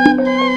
Música